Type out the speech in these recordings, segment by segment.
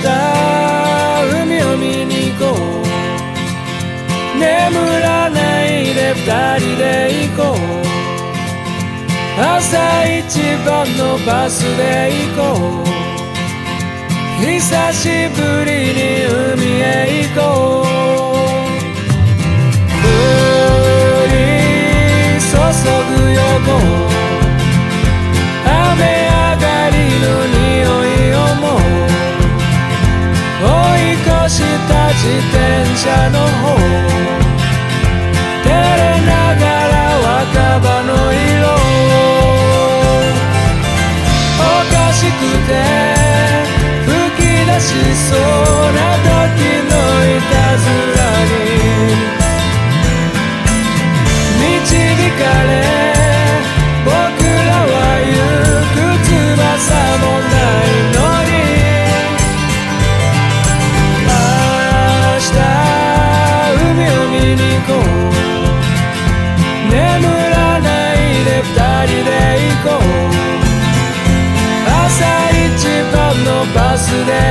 海を見に行こう。眠らないで二人で行こう。朝一番のバスで行こう。久しぶりにそうな時のいたずらに導かれ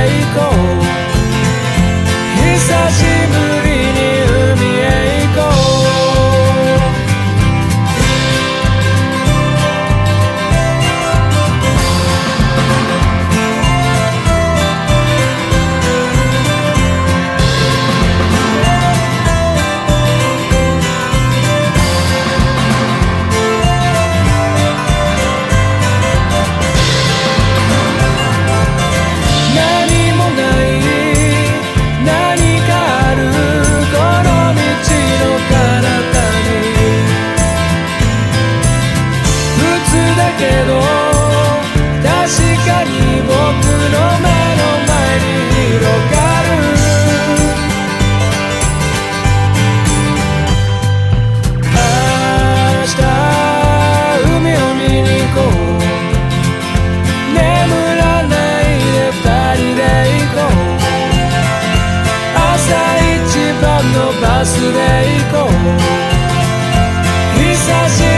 take over. けど確かに僕の目の前に広がる。明日海を見に行こう。眠らないで二人で行こう。朝一番のバスで行こう。久しぶり